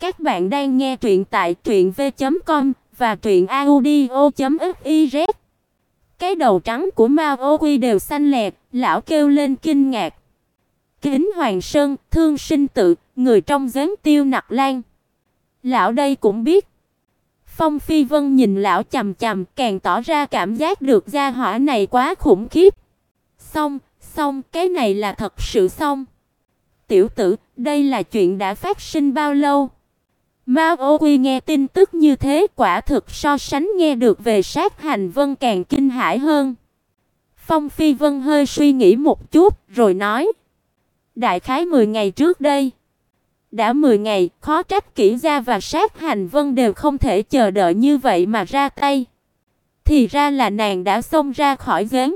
Các bạn đang nghe truyện tại truyệnv.com và truyệnaudio.fiz. Cái đầu trắng của Mao Ô Quy đều xanh lẹt, lão kêu lên kinh ngạc. Kính Hoàng Sơn, Thương Sinh Tự, người trong giếng Tiêu Nặc Lan. Lão đây cũng biết. Phong Phi Vân nhìn lão chằm chằm, càng tỏ ra cảm giác được gia hỏa này quá khủng khiếp. Xong, xong, cái này là thật sự xong. Tiểu tử, đây là chuyện đã phát sinh bao lâu? Mao Ô Quy nghe tin tức như thế quả thực so sánh nghe được về sát hành vân càng kinh hãi hơn. Phong Phi Vân hơi suy nghĩ một chút rồi nói: Đại khái 10 ngày trước đây. Đã 10 ngày, khó trách kỹ gia và sát hành vân đều không thể chờ đợi như vậy mà ra tay. Thì ra là nàng đã xông ra khỏi giếng.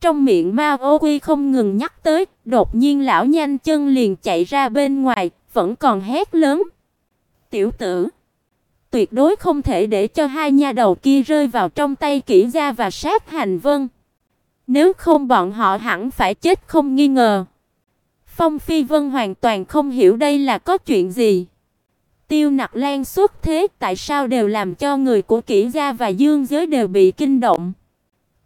Trong miệng Ma Ô Quy không ngừng nhắc tới, đột nhiên lão nhanh chân liền chạy ra bên ngoài, vẫn còn hét lớn. Tiểu tử, tuyệt đối không thể để cho hai nha đầu kia rơi vào trong tay Kỷ gia và sát hành vân. Nếu không bọn họ hẳn phải chết không nghi ngờ. Phong Phi Vân hoàn toàn không hiểu đây là có chuyện gì. Tiêu Nặc Lan xuất thế, tại sao đều làm cho người của Kỷ gia và Dương giới đều bị kinh động?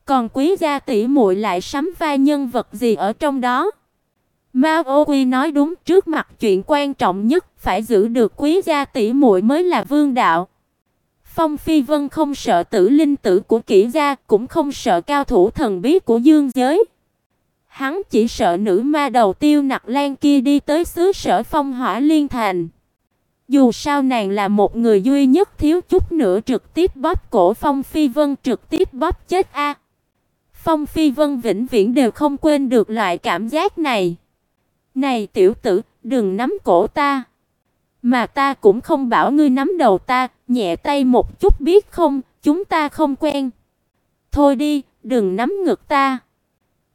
Còn Quý gia tỷ muội lại sắm vai nhân vật gì ở trong đó? Mao Ô Quy nói đúng, trước mặt chuyện quan trọng nhất phải giữ được Quý gia tỷ muội mới là vương đạo. Phong Phi Vân không sợ tử linh tử của Kỷ gia, cũng không sợ cao thủ thần bí của Dương giới. Hắn chỉ sợ nữ ma đầu Tiêu Nặc Lan kia đi tới xứ sở Phong Hỏa Liên Thành. Dù sao nàng là một người duy nhất thiếu chút nữa trực tiếp bóp cổ Phong Phi Vân trực tiếp bóp chết a. Phong Phi Vân vĩnh viễn đều không quên được loại cảm giác này. Này tiểu tử, đừng nắm cổ ta. Mà ta cũng không bảo ngươi nắm đầu ta, nhẹ tay một chút biết không, chúng ta không quen. Thôi đi, đừng nắm ngực ta.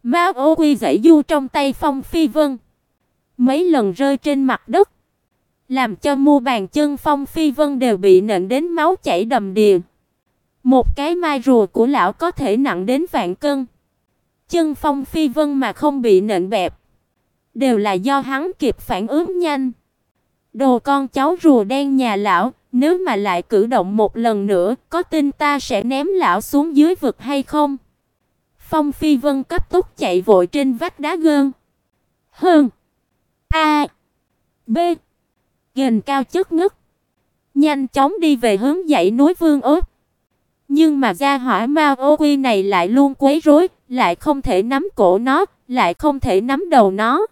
Mao Ô Quy giãy du trong tay Phong Phi Vân, mấy lần rơi trên mặt đất, làm cho mu bàn chân Phong Phi Vân đều bị nện đến máu chảy đầm đìa. Một cái mai rùa của lão có thể nặng đến vạn cân. Chân Phong Phi Vân mà không bị nện bẹp, đều là do hắn kịp phản ứng nhanh. Đồ con cháu rùa đen nhà lão, nếu mà lại cử động một lần nữa, có tin ta sẽ ném lão xuống dưới vực hay không? Phong Phi Vân cấp tốc chạy vội trên vách đá gơn. Hơn. A. B. Gần cao chất ngất. Nhanh chóng đi về hướng dãy núi Vương Ốt. Nhưng mà gia hỏa ma ô quy này lại luôn quấy rối, lại không thể nắm cổ nó, lại không thể nắm đầu nó.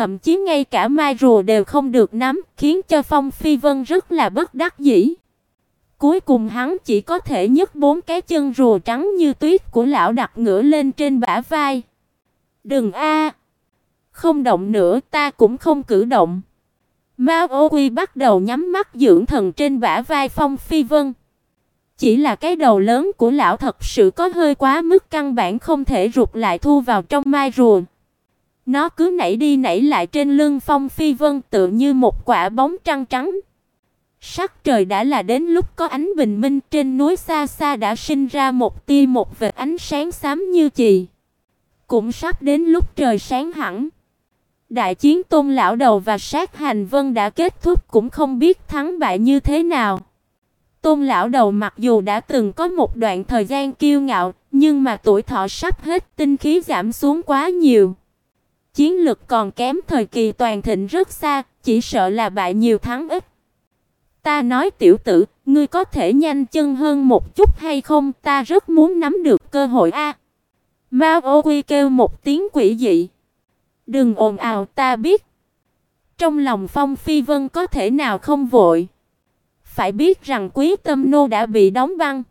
Thậm chí ngay cả mai rùa đều không được nắm, khiến cho Phong Phi Vân rất là bất đắc dĩ. Cuối cùng hắn chỉ có thể nhấc bốn cái chân rùa trắng như tuyết của lão đặt ngửa lên trên bả vai. "Đừng a, không động nữa, ta cũng không cử động." Mao Ô Quy bắt đầu nhắm mắt dưỡng thần trên bả vai Phong Phi Vân. Chỉ là cái đầu lớn của lão thật sự có hơi quá mức căn bản không thể rụt lại thu vào trong mai rùa. Nó cứ nảy đi nảy lại trên lưng Phong Phi Vân tựa như một quả bóng trăng trắng. Sắc trời đã là đến lúc có ánh bình minh, trên núi xa xa đã sinh ra một tia một vệt ánh sáng xám như chì. Cũng sắp đến lúc trời sáng hẳn. Đại chiến Tôn lão đầu và sát hành vân đã kết thúc cũng không biết thắng bại như thế nào. Tôn lão đầu mặc dù đã từng có một đoạn thời gian kiêu ngạo, nhưng mà tuổi thọ sắp hết, tinh khí giảm xuống quá nhiều. Chiến lực còn kém thời kỳ toàn thịnh rất xa, chỉ sợ là bại nhiều thắng ít. Ta nói tiểu tử, ngươi có thể nhanh chân hơn một chút hay không? Ta rất muốn nắm được cơ hội a." Mao Ô Quy kêu một tiếng quỷ dị. "Đừng ồn ào, ta biết." Trong lòng Phong Phi Vân có thể nào không vội. Phải biết rằng Quý Tâm nô đã bị đóng băng,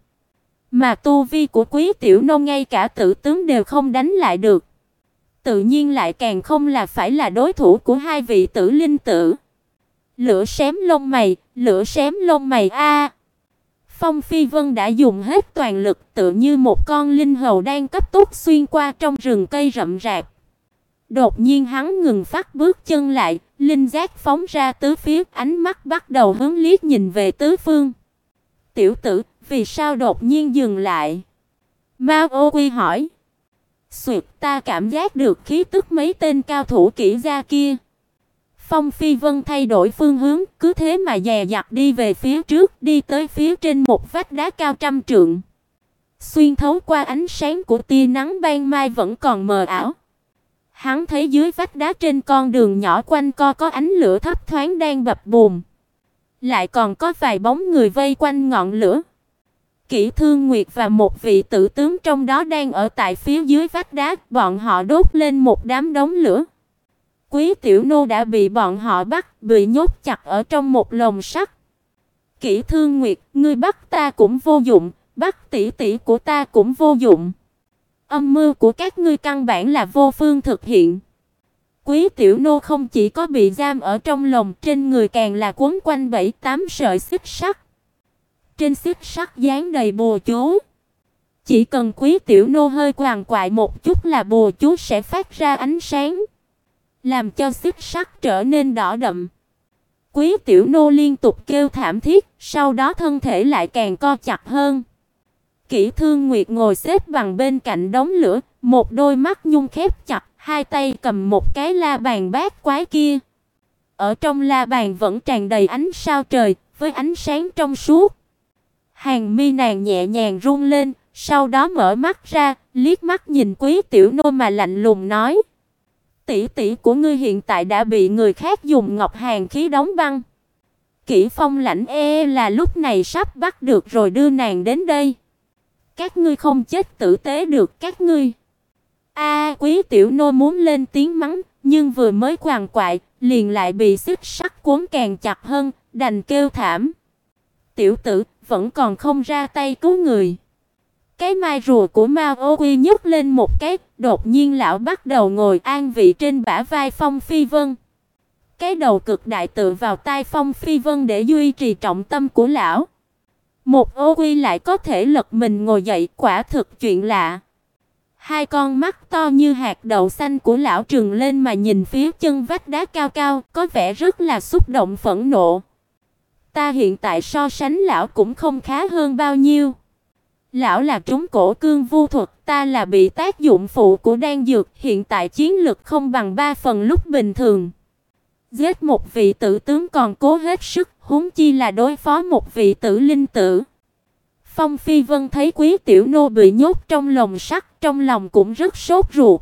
mà tu vi của Quý tiểu nô ngay cả tử tướng đều không đánh lại được. Tự nhiên lại càng không là phải là đối thủ của hai vị tử linh tử. Lửa xém lông mày, lửa xém lông mày a. Phong Phi Vân đã dùng hết toàn lực, tựa như một con linh hầu đang cấp tốc xuyên qua trong rừng cây rậm rạp. Đột nhiên hắn ngừng phát bước chân lại, linh giác phóng ra tứ phía, ánh mắt bắt đầu hướng liếc nhìn về tứ phương. "Tiểu tử, vì sao đột nhiên dừng lại?" Mao Ô Quy hỏi. "Xuyệt, ta cảm giác được khí tức mấy tên cao thủ kỹ gia kia." Phong Phi Vân thay đổi phương hướng, cứ thế mà dè dặt đi về phía trước, đi tới phía trên một vách đá cao trăm trượng. Xuyên thấu qua ánh sáng của tia nắng ban mai vẫn còn mờ ảo. Hắn thấy dưới vách đá trên con đường nhỏ quanh co có ánh lửa thấp thoáng đang bập bùng. Lại còn có vài bóng người vây quanh ngọn lửa. Kỷ Thương Nguyệt và một vị tử tướng trong đó đang ở tại phía dưới vách đá, bọn họ đốt lên một đám đống lửa. Quý tiểu nô đã bị bọn họ bắt, bị nhốt chặt ở trong một lồng sắt. Kỷ Thương Nguyệt, ngươi bắt ta cũng vô dụng, bắt tỷ tỷ của ta cũng vô dụng. Âm mưu của các ngươi căn bản là vô phương thực hiện. Quý tiểu nô không chỉ có bị giam ở trong lồng, trên người càng là quấn quanh bảy tám sợi xích sắt. Trên xích sắt dán đầy bùa chú. Chỉ cần quý tiểu nô hơi quàng quại một chút là bùa chú sẽ phát ra ánh sáng, làm cho xích sắt trở nên đỏ đậm. Quý tiểu nô liên tục kêu thảm thiết, sau đó thân thể lại càng co chặt hơn. Kỷ Thương Nguyệt ngồi xếp bằng bên cạnh đống lửa, một đôi mắt nhung khép chặt, hai tay cầm một cái la bàn bát quái kia. Ở trong la bàn vẫn tràn đầy ánh sao trời, với ánh sáng trong suốt. Hàng mi nàng nhẹ nhàng run lên, sau đó mở mắt ra, liếc mắt nhìn Quý Tiểu Nô mà lạnh lùng nói: "Tỷ tỷ của ngươi hiện tại đã bị người khác dùng ngọc hàng khí đóng băng. Kỷ Phong lạnh e, e là lúc này sắp bắt được rồi đưa nàng đến đây. Các ngươi không chết tử tế được các ngươi." A, Quý Tiểu Nô muốn lên tiếng mắng, nhưng vừa mới quằn quại, liền lại bị xích sắt cuốn càng chặt hơn, đành kêu thảm. "Tiểu tử, vẫn còn không ra tay cứu người." Cái mai rùa của Mao Ô Quy nhấc lên một cái, đột nhiên lão bắt đầu ngồi an vị trên bả vai Phong Phi Vân. Cái đầu cực đại tựa vào tai Phong Phi Vân để duy trì trọng tâm của lão. Một Ô Quy lại có thể lật mình ngồi dậy, quả thực chuyện lạ. Hai con mắt to như hạt đậu xanh của lão trừng lên mà nhìn phía chân vách đá cao cao, có vẻ rất là xúc động phẫn nộ. Ta hiện tại so sánh lão cũng không khá hơn bao nhiêu. Lão là trúng cổ cương vu thuật, ta là bị tác dụng phụ của đan dược, hiện tại chiến lực không bằng ba phần lúc bình thường. Giết một vị tử tướng còn cố hết sức, huống chi là đối phó một vị tử linh tử. Phong Phi Vân thấy Quý tiểu nô bị nhốt trong lồng sắt, trong lòng cũng rất sốt ruột.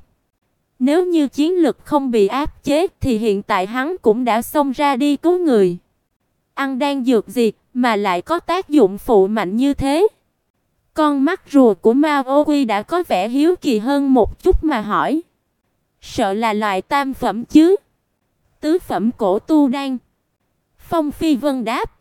Nếu như chiến lực không bị áp chế thì hiện tại hắn cũng đã xông ra đi cứu người. Ăn đan dược gì mà lại có tác dụng phụ mạnh như thế? Con mắt rùa của Mao Quy đã có vẻ hiếu kỳ hơn một chút mà hỏi. Sợ là loại tam phẩm chứ? Tứ phẩm cổ tu đan. Phong Phi Vân đáp.